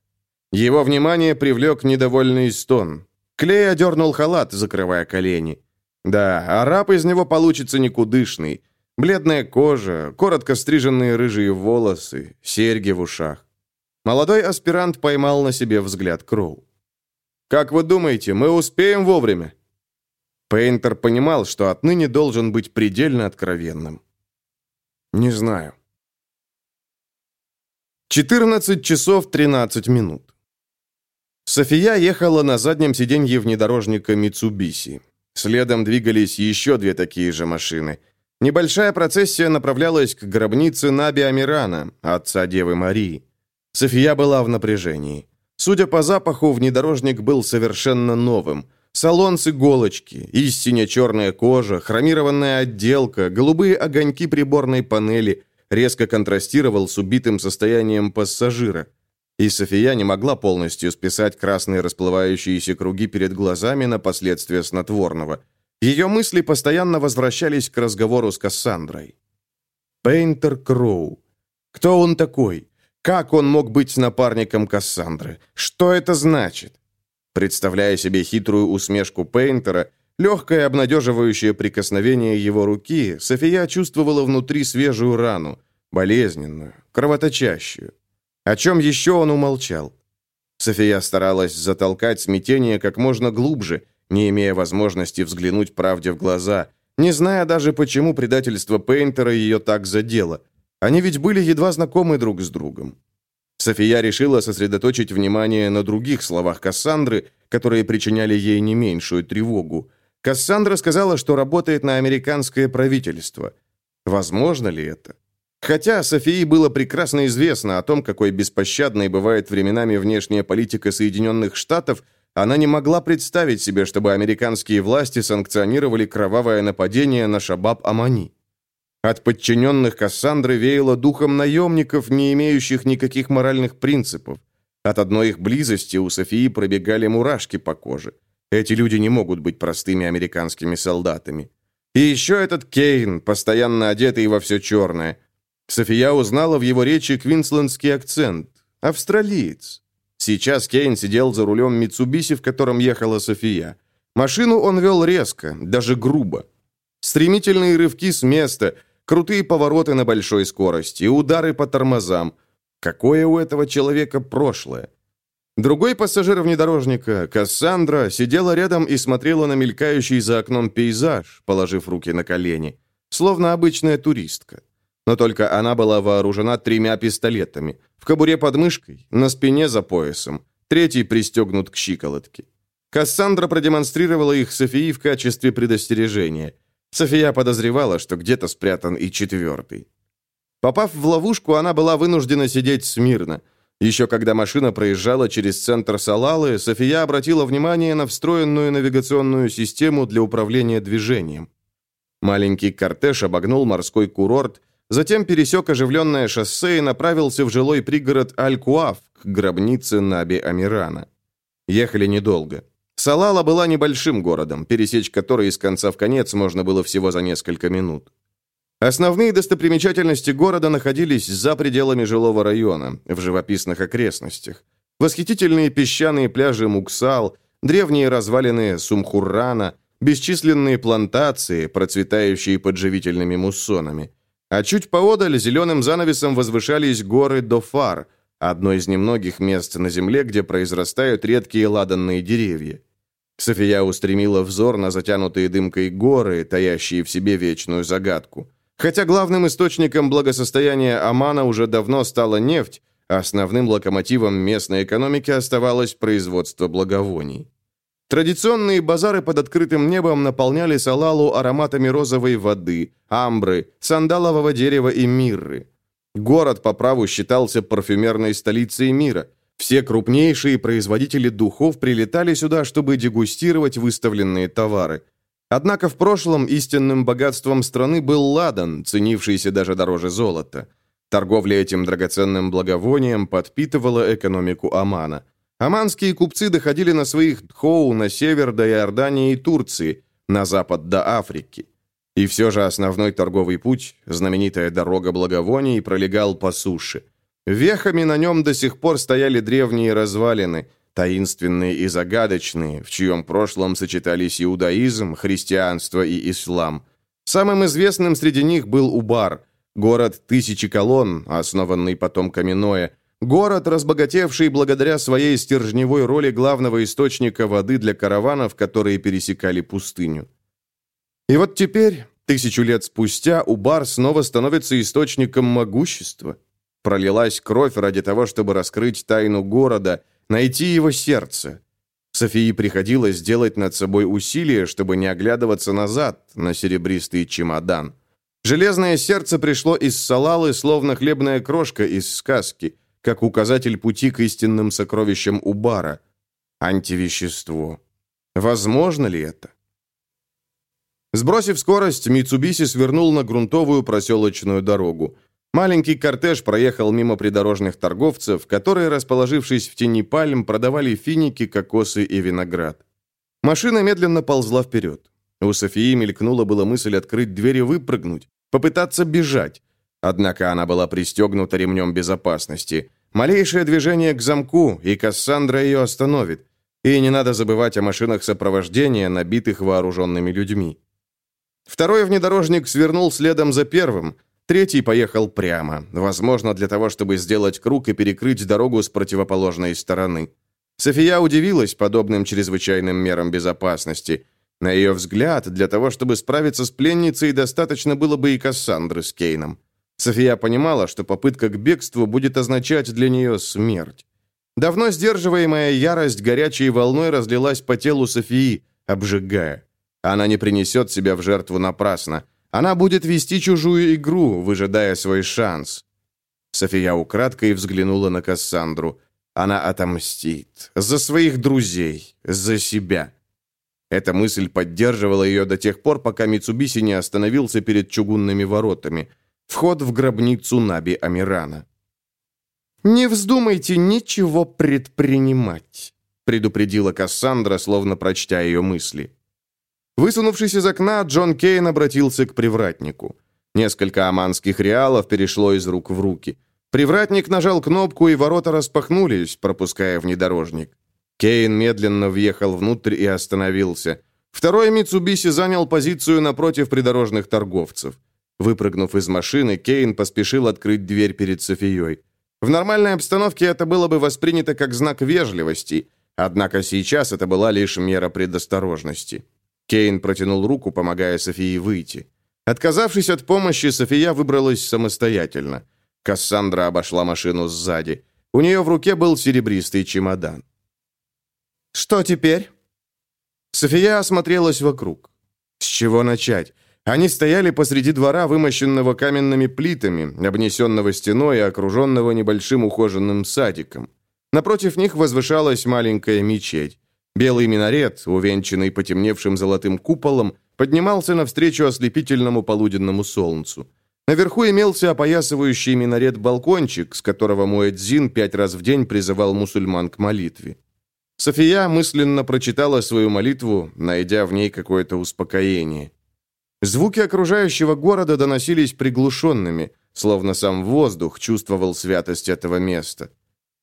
Его внимание привлек недовольный стон. Клей одернул халат, закрывая колени. Да, араб из него получится никудышный. Бледная кожа, коротко стриженные рыжие волосы, серьги в ушах. Молодой аспирант поймал на себе взгляд Кроу. «Как вы думаете, мы успеем вовремя?» Пейнтер понимал, что отныне должен быть предельно откровенным. «Не знаю». 14 часов 13 минут. София ехала на заднем сиденье внедорожника Mitsubishi. Следом двигались еще две такие же машины. Небольшая процессия направлялась к гробнице Наби Амирана, отца Девы Марии. София была в напряжении. Судя по запаху, внедорожник был совершенно новым. Салон с иголочки, истинно черная кожа, хромированная отделка, голубые огоньки приборной панели резко контрастировал с убитым состоянием пассажира. И София не могла полностью списать красные расплывающиеся круги перед глазами на последствия снотворного. Ее мысли постоянно возвращались к разговору с Кассандрой. Пейнтер Кроу. Кто он такой? Как он мог быть напарником Кассандры? Что это значит? Представляя себе хитрую усмешку Пейнтера, легкое обнадеживающее прикосновение его руки, София чувствовала внутри свежую рану, болезненную, кровоточащую. О чем еще он умолчал? София старалась затолкать смятение как можно глубже, не имея возможности взглянуть правде в глаза, не зная даже, почему предательство Пейнтера ее так задело. Они ведь были едва знакомы друг с другом. София решила сосредоточить внимание на других словах Кассандры, которые причиняли ей не меньшую тревогу. Кассандра сказала, что работает на американское правительство. Возможно ли это? Хотя Софии было прекрасно известно о том, какой беспощадной бывает временами внешняя политика Соединенных Штатов, она не могла представить себе, чтобы американские власти санкционировали кровавое нападение на Шабаб-Амани. От подчиненных Кассандры веяло духом наемников, не имеющих никаких моральных принципов. От одной их близости у Софии пробегали мурашки по коже. Эти люди не могут быть простыми американскими солдатами. И еще этот Кейн, постоянно одетый во все черное. София узнала в его речи квинслендский акцент. Австралиец. Сейчас Кейн сидел за рулем Митсубиси, в котором ехала София. Машину он вел резко, даже грубо. Стремительные рывки с места, крутые повороты на большой скорости, удары по тормозам. Какое у этого человека прошлое? Другой пассажир внедорожника, Кассандра, сидела рядом и смотрела на мелькающий за окном пейзаж, положив руки на колени, словно обычная туристка. Но только она была вооружена тремя пистолетами, в кобуре под мышкой, на спине за поясом, третий пристегнут к щиколотке. Кассандра продемонстрировала их Софии в качестве предостережения. София подозревала, что где-то спрятан и четвертый. Попав в ловушку, она была вынуждена сидеть смирно – еще когда машина проезжала через центр Салалы, София обратила внимание на встроенную навигационную систему для управления движением. Маленький кортеж обогнул морской курорт, затем пересек оживленное шоссе и направился в жилой пригород Аль-Куаф к гробнице Наби Амирана. Ехали недолго. Салала была небольшим городом, пересечь который из конца в конец можно было всего за несколько минут. Основные достопримечательности города находились за пределами жилого района, в живописных окрестностях. Восхитительные песчаные пляжи Муксал, древние развалины Сумхуррана, бесчисленные плантации, процветающие под живительными муссонами. А чуть поодаль зеленым занавесом возвышались горы Дофар, одно из немногих мест на земле, где произрастают редкие ладанные деревья. София устремила взор на затянутые дымкой горы, таящие в себе вечную загадку. Хотя главным источником благосостояния Омана уже давно стала нефть, основным локомотивом местной экономики оставалось производство благовоний. Традиционные базары под открытым небом наполняли Салалу ароматами розовой воды, амбры, сандалового дерева и мирры. Город по праву считался парфюмерной столицей мира. Все крупнейшие производители духов прилетали сюда, чтобы дегустировать выставленные товары – Однако в прошлом истинным богатством страны был ладан, ценившийся даже дороже золота. Торговля этим драгоценным благовонием подпитывала экономику Омана. Оманские купцы доходили на своих дхоу на север до Иордании и Турции, на запад до Африки. И все же основной торговый путь, знаменитая дорога благовоний, пролегал по суше. Вехами на нем до сих пор стояли древние развалины, таинственные и загадочные, в чьем прошлом сочетались иудаизм, христианство и ислам. Самым известным среди них был Убар, город тысячи колонн, основанный потомками Ноя, город, разбогатевший благодаря своей стержневой роли главного источника воды для караванов, которые пересекали пустыню. И вот теперь, тысячу лет спустя, Убар снова становится источником могущества. Пролилась кровь ради того, чтобы раскрыть тайну города – найти его сердце. Софии приходилось делать над собой усилие, чтобы не оглядываться назад на серебристый чемодан. Железное сердце пришло из Салалы, словно хлебная крошка из сказки, как указатель пути к истинным сокровищам Убара. Антивещество. Возможно ли это? Сбросив скорость, Митсубиси свернул на грунтовую проселочную дорогу. Маленький кортеж проехал мимо придорожных торговцев, которые, расположившись в тени пальм, продавали финики, кокосы и виноград. Машина медленно ползла вперед. У Софии мелькнула была мысль открыть дверь и выпрыгнуть, попытаться бежать. Однако она была пристегнута ремнем безопасности. Малейшее движение к замку, и Кассандра ее остановит. И не надо забывать о машинах сопровождения, набитых вооруженными людьми. Второй внедорожник свернул следом за первым, третий поехал прямо, возможно, для того, чтобы сделать круг и перекрыть дорогу с противоположной стороны. София удивилась подобным чрезвычайным мерам безопасности. На ее взгляд, для того, чтобы справиться с пленницей, достаточно было бы и Кассандры с Кейном. София понимала, что попытка к бегству будет означать для нее смерть. Давно сдерживаемая ярость горячей волной разлилась по телу Софии, обжигая. Она не принесет себя в жертву напрасно. Она будет вести чужую игру, выжидая свой шанс. София украдкой взглянула на Кассандру. Она отомстит. За своих друзей. За себя. Эта мысль поддерживала ее до тех пор, пока Мицубиси не остановился перед чугунными воротами. Вход в гробницу Наби Амирана. «Не вздумайте ничего предпринимать», предупредила Кассандра, словно прочтя ее мысли. Высунувшись из окна, Джон Кейн обратился к привратнику. Несколько аманских реалов перешло из рук в руки. Привратник нажал кнопку, и ворота распахнулись, пропуская внедорожник. Кейн медленно въехал внутрь и остановился. Второй Митсубиси занял позицию напротив придорожных торговцев. Выпрыгнув из машины, Кейн поспешил открыть дверь перед Софией. В нормальной обстановке это было бы воспринято как знак вежливости, однако сейчас это была лишь мера предосторожности. Кейн протянул руку, помогая Софии выйти. Отказавшись от помощи, София выбралась самостоятельно. Кассандра обошла машину сзади. У нее в руке был серебристый чемодан. «Что теперь?» София осмотрелась вокруг. С чего начать? Они стояли посреди двора, вымощенного каменными плитами, обнесенного стеной и окруженного небольшим ухоженным садиком. Напротив них возвышалась маленькая мечеть. Белый минарет, увенчанный потемневшим золотым куполом, поднимался навстречу ослепительному полуденному солнцу. Наверху имелся опоясывающий минарет-балкончик, с которого Муэдзин пять раз в день призывал мусульман к молитве. София мысленно прочитала свою молитву, найдя в ней какое-то успокоение. Звуки окружающего города доносились приглушенными, словно сам воздух чувствовал святость этого места.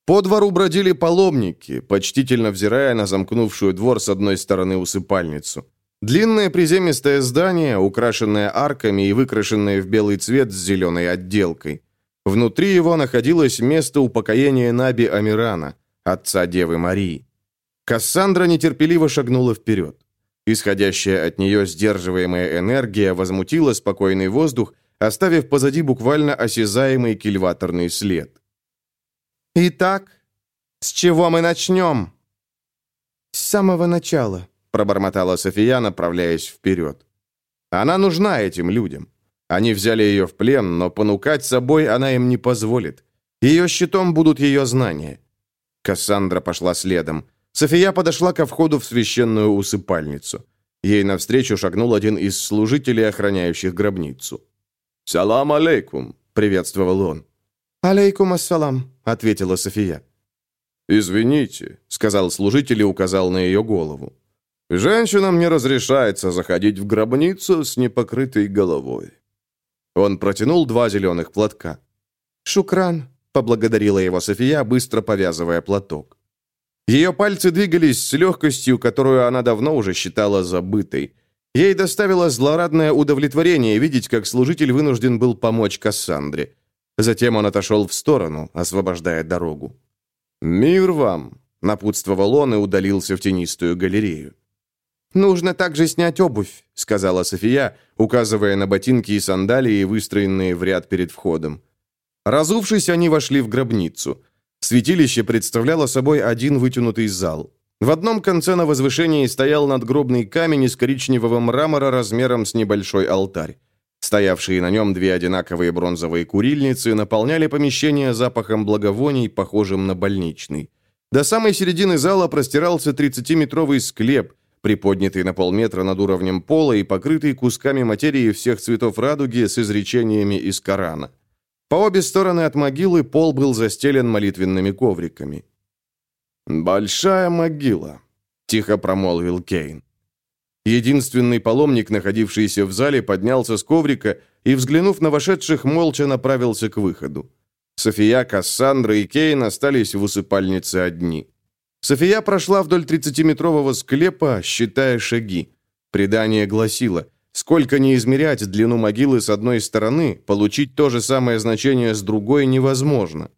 По двору бродили паломники, почтительно взирая на замкнувшую двор с одной стороны усыпальницу. Длинное приземистое здание, украшенное арками и выкрашенное в белый цвет с зеленой отделкой. Внутри его находилось место упокоения Наби Амирана, отца Девы Марии. Кассандра нетерпеливо шагнула вперед. Исходящая от нее сдерживаемая энергия возмутила спокойный воздух, оставив позади буквально осязаемый кильваторный след. «Итак, с чего мы начнем?» «С самого начала», — пробормотала София, направляясь вперед. «Она нужна этим людям. Они взяли ее в плен, но понукать собой она им не позволит. Ее щитом будут ее знания». Кассандра пошла следом. София подошла ко входу в священную усыпальницу. Ей навстречу шагнул один из служителей, охраняющих гробницу. «Салам алейкум», — приветствовал он. «Алейкум ассалам», — ответила София. «Извините», — сказал служитель и указал на ее голову. «Женщинам не разрешается заходить в гробницу с непокрытой головой». Он протянул два зеленых платка. «Шукран», — поблагодарила его София, быстро повязывая платок. Ее пальцы двигались с легкостью, которую она давно уже считала забытой. Ей доставило злорадное удовлетворение видеть, как служитель вынужден был помочь Кассандре. Затем он отошел в сторону, освобождая дорогу. «Мир вам!» — напутствовал он и удалился в тенистую галерею. «Нужно также снять обувь», — сказала София, указывая на ботинки и сандалии, выстроенные в ряд перед входом. Разувшись, они вошли в гробницу — Святилище представляло собой один вытянутый зал. В одном конце на возвышении стоял надгробный камень из коричневого мрамора размером с небольшой алтарь. Стоявшие на нем две одинаковые бронзовые курильницы наполняли помещение запахом благовоний, похожим на больничный. До самой середины зала простирался 30-метровый склеп, приподнятый на полметра над уровнем пола и покрытый кусками материи всех цветов радуги с изречениями из Корана. По обе стороны от могилы пол был застелен молитвенными ковриками. «Большая могила», — тихо промолвил Кейн. Единственный паломник, находившийся в зале, поднялся с коврика и, взглянув на вошедших, молча направился к выходу. София, Кассандра и Кейн остались в усыпальнице одни. София прошла вдоль 30-метрового склепа, считая шаги. Предание гласило, сколько не измерять длину могилы с одной стороны, получить то же самое значение с другой невозможно.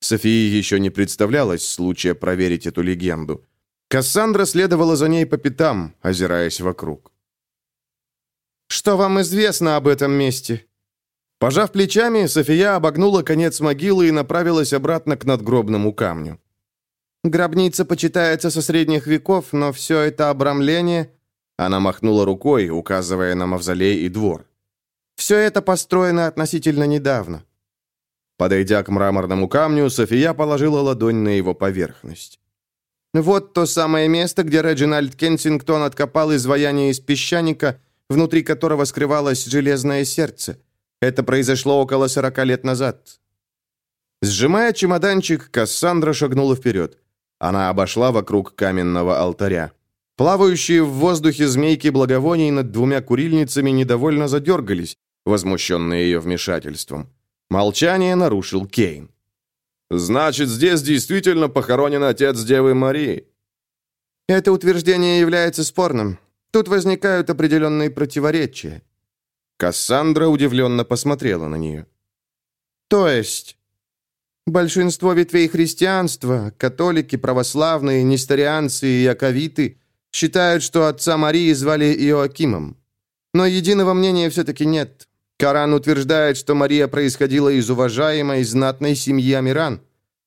Софии еще не представлялось случая проверить эту легенду. Кассандра следовала за ней по пятам, озираясь вокруг. «Что вам известно об этом месте?» Пожав плечами, София обогнула конец могилы и направилась обратно к надгробному камню. Гробница почитается со средних веков, но все это обрамление...» Она махнула рукой, указывая на мавзолей и двор. «Все это построено относительно недавно». Подойдя к мраморному камню, София положила ладонь на его поверхность. «Вот то самое место, где Реджинальд Кенсингтон откопал изваяние из песчаника, внутри которого скрывалось железное сердце. Это произошло около сорока лет назад». Сжимая чемоданчик, Кассандра шагнула вперед. Она обошла вокруг каменного алтаря. Плавающие в воздухе змейки благовоний над двумя курильницами недовольно задергались, возмущенные ее вмешательством. Молчание нарушил Кейн. «Значит, здесь действительно похоронен отец Девы Марии?» «Это утверждение является спорным. Тут возникают определенные противоречия». Кассандра удивленно посмотрела на нее. «То есть, Большинство ветвей христианства, католики, православные, несторианцы и яковиты, считают, что отца Марии звали Иоакимом. Но единого мнения все-таки нет. Коран утверждает, что Мария происходила из уважаемой, знатной семьи Амиран.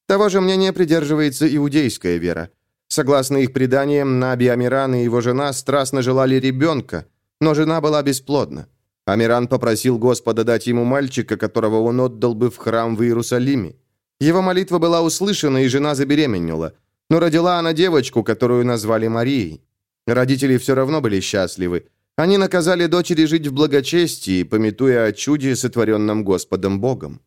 Того же мнения придерживается иудейская вера. Согласно их преданиям, Наби Амиран и его жена страстно желали ребенка, но жена была бесплодна. Амиран попросил Господа дать ему мальчика, которого он отдал бы в храм в Иерусалиме. Его молитва была услышана, и жена забеременела. Но родила она девочку, которую назвали Марией. Родители все равно были счастливы. Они наказали дочери жить в благочестии, пометуя о чуде, сотворенном Господом Богом.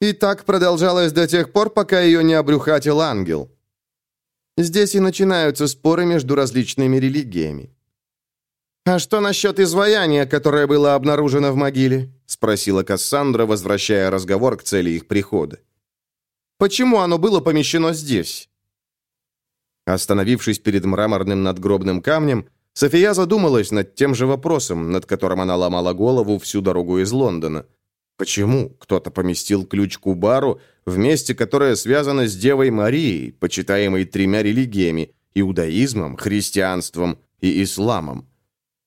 И так продолжалось до тех пор, пока ее не обрюхатил ангел. Здесь и начинаются споры между различными религиями. «А что насчет изваяния, которое было обнаружено в могиле?» — спросила Кассандра, возвращая разговор к цели их прихода. «Почему оно было помещено здесь?» Остановившись перед мраморным надгробным камнем, София задумалась над тем же вопросом, над которым она ломала голову всю дорогу из Лондона. Почему кто-то поместил ключ к Убару в месте, которое связано с Девой Марией, почитаемой тремя религиями – иудаизмом, христианством и исламом?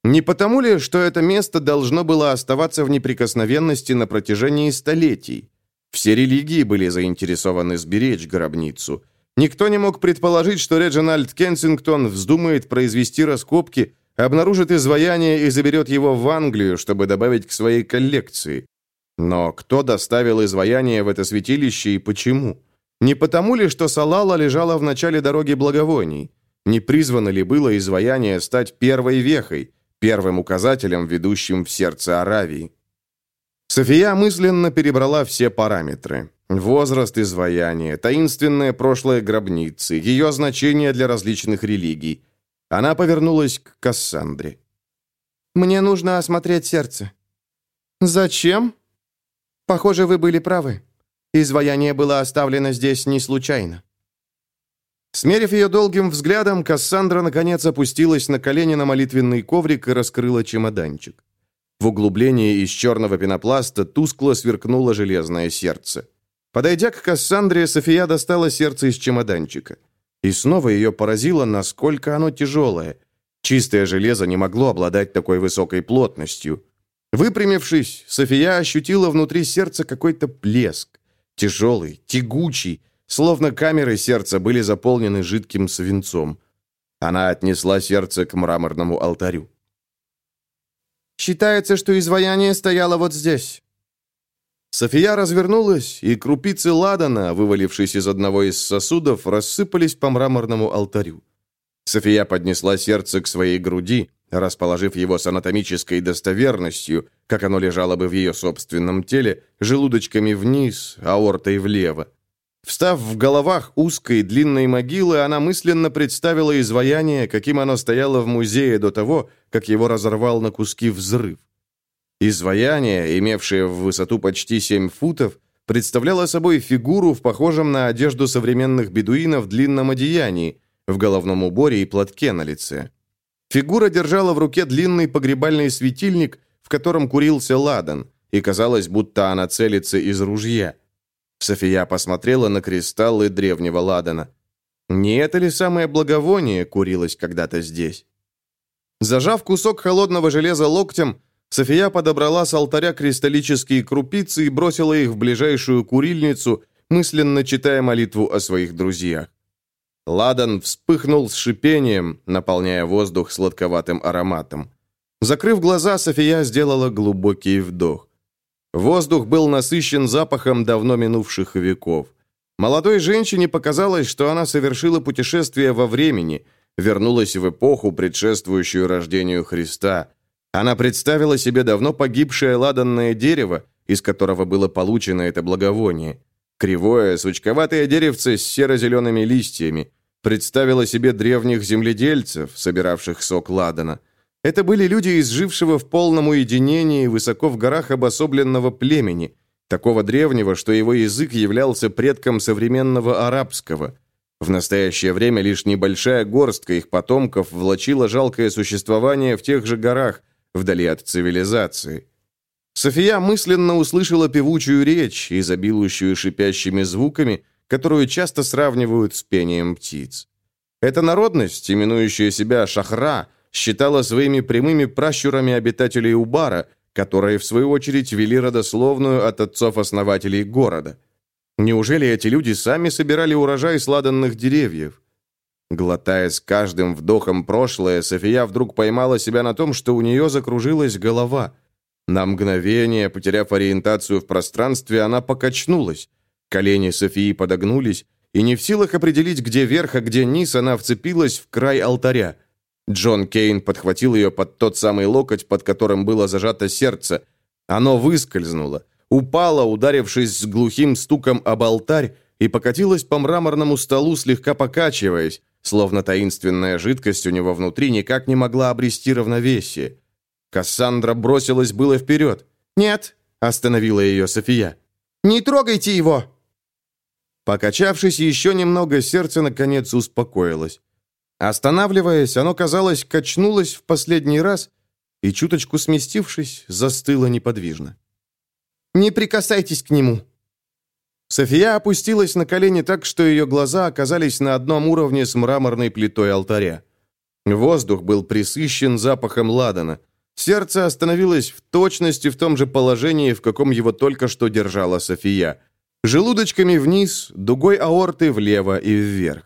Не потому ли, что это место должно было оставаться в неприкосновенности на протяжении столетий? Все религии были заинтересованы сберечь гробницу. Никто не мог предположить, что Реджинальд Кенсингтон вздумает произвести раскопки, обнаружит изваяние и заберет его в Англию, чтобы добавить к своей коллекции. Но кто доставил изваяние в это святилище и почему? Не потому ли, что Салала лежала в начале дороги благовоний? Не призвано ли было изваяние стать первой вехой? первым указателем, ведущим в сердце Аравии. София мысленно перебрала все параметры. Возраст изваяния, таинственное прошлое гробницы, ее значение для различных религий. Она повернулась к Кассандре. «Мне нужно осмотреть сердце». «Зачем?» «Похоже, вы были правы. Изваяние было оставлено здесь не случайно». Смерив ее долгим взглядом, Кассандра наконец опустилась на колени на молитвенный коврик и раскрыла чемоданчик. В углублении из черного пенопласта тускло сверкнуло железное сердце. Подойдя к Кассандре, София достала сердце из чемоданчика. И снова ее поразило, насколько оно тяжелое. Чистое железо не могло обладать такой высокой плотностью. Выпрямившись, София ощутила внутри сердца какой-то плеск. Тяжелый, тягучий, Словно камеры сердца были заполнены жидким свинцом. Она отнесла сердце к мраморному алтарю. «Считается, что изваяние стояло вот здесь». София развернулась, и крупицы ладана, вывалившись из одного из сосудов, рассыпались по мраморному алтарю. София поднесла сердце к своей груди, расположив его с анатомической достоверностью, как оно лежало бы в ее собственном теле, желудочками вниз, аортой влево. Встав в головах узкой длинной могилы, она мысленно представила изваяние, каким оно стояло в музее до того, как его разорвал на куски взрыв. Изваяние, имевшее в высоту почти 7 футов, представляла собой фигуру в похожем на одежду современных бедуинов длинном одеянии, в головном уборе и платке на лице. Фигура держала в руке длинный погребальный светильник, в котором курился ладан, и казалось, будто она целится из ружья. София посмотрела на кристаллы древнего ладана. Не это ли самое благовоние курилось когда-то здесь? Зажав кусок холодного железа локтем, София подобрала с алтаря кристаллические крупицы и бросила их в ближайшую курильницу, мысленно читая молитву о своих друзьях. Ладан вспыхнул с шипением, наполняя воздух сладковатым ароматом. Закрыв глаза, София сделала глубокий вдох. Воздух был насыщен запахом давно минувших веков. Молодой женщине показалось, что она совершила путешествие во времени, вернулась в эпоху, предшествующую рождению Христа. Она представила себе давно погибшее ладанное дерево, из которого было получено это благовоние. Кривое, сучковатое деревце с серо-зелеными листьями. Представила себе древних земледельцев, собиравших сок ладана. Это были люди, изжившего в полном уединении высоко в горах обособленного племени, такого древнего, что его язык являлся предком современного арабского. В настоящее время лишь небольшая горстка их потомков влачила жалкое существование в тех же горах, вдали от цивилизации. София мысленно услышала певучую речь, изобилующую шипящими звуками, которую часто сравнивают с пением птиц. Эта народность, именующая себя Шахра, считала своими прямыми пращурами обитателей Убара, которые, в свою очередь, вели родословную от отцов-основателей города. Неужели эти люди сами собирали урожай сладанных деревьев? Глотая с каждым вдохом прошлое, София вдруг поймала себя на том, что у нее закружилась голова. На мгновение, потеряв ориентацию в пространстве, она покачнулась. Колени Софии подогнулись, и не в силах определить, где верх, а где низ, она вцепилась в край алтаря. Джон Кейн подхватил ее под тот самый локоть, под которым было зажато сердце. Оно выскользнуло, упало, ударившись с глухим стуком об алтарь, и покатилось по мраморному столу, слегка покачиваясь, словно таинственная жидкость у него внутри никак не могла обрести равновесие. Кассандра бросилась было вперед. «Нет!» – остановила ее София. «Не трогайте его!» Покачавшись еще немного, сердце наконец успокоилось. Останавливаясь, оно, казалось, качнулось в последний раз и, чуточку сместившись, застыло неподвижно. «Не прикасайтесь к нему!» София опустилась на колени так, что ее глаза оказались на одном уровне с мраморной плитой алтаря. Воздух был присыщен запахом ладана. Сердце остановилось в точности в том же положении, в каком его только что держала София. Желудочками вниз, дугой аорты влево и вверх.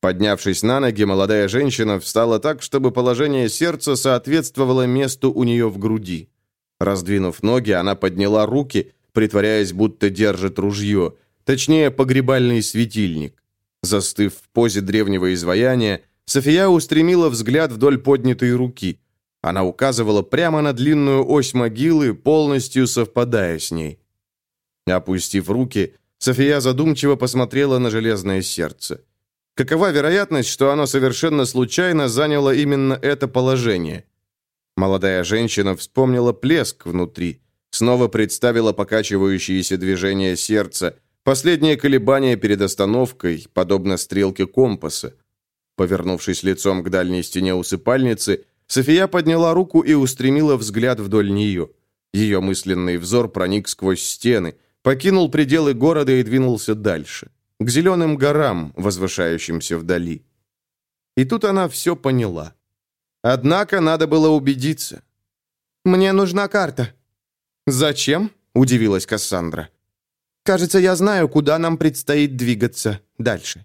Поднявшись на ноги, молодая женщина встала так, чтобы положение сердца соответствовало месту у нее в груди. Раздвинув ноги, она подняла руки – притворяясь, будто держит ружье, точнее, погребальный светильник. Застыв в позе древнего изваяния, София устремила взгляд вдоль поднятой руки. Она указывала прямо на длинную ось могилы, полностью совпадая с ней. Опустив руки, София задумчиво посмотрела на железное сердце. Какова вероятность, что оно совершенно случайно заняло именно это положение? Молодая женщина вспомнила плеск внутри. Снова представила покачивающиеся движения сердца, последнее колебание перед остановкой, подобно стрелке компаса. Повернувшись лицом к дальней стене усыпальницы, София подняла руку и устремила взгляд вдоль нее. Ее мысленный взор проник сквозь стены, покинул пределы города и двинулся дальше, к зеленым горам, возвышающимся вдали. И тут она все поняла. Однако надо было убедиться. «Мне нужна карта», «Зачем?» – удивилась Кассандра. «Кажется, я знаю, куда нам предстоит двигаться дальше».